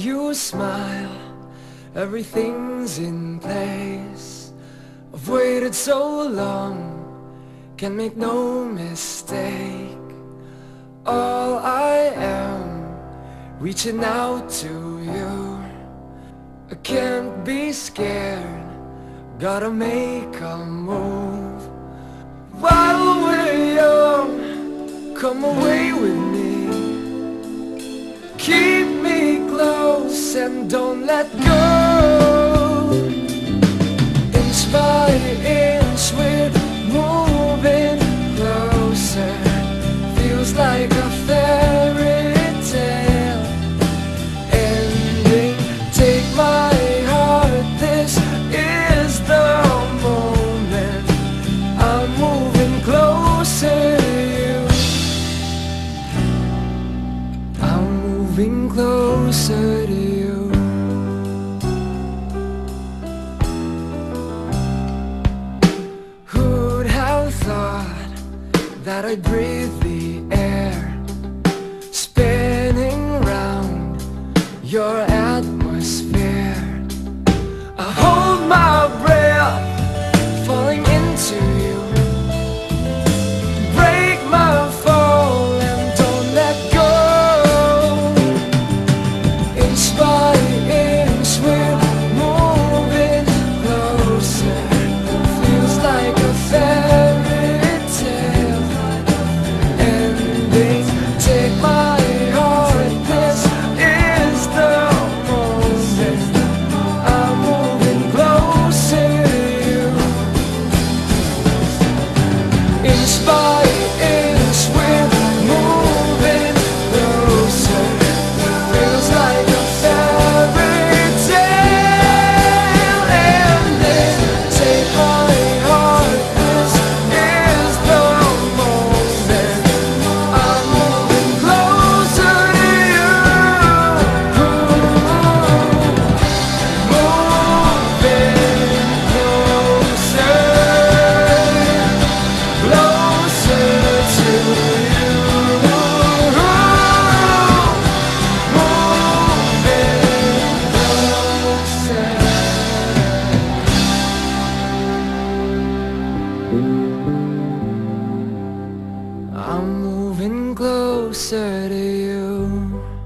you smile, everything's in place. I've waited so long, can make no mistake. All I am, reaching out to you. I can't be scared, gotta make a move. While we're young, come away with me. Don't let go. that I breathe I'm moving closer to you.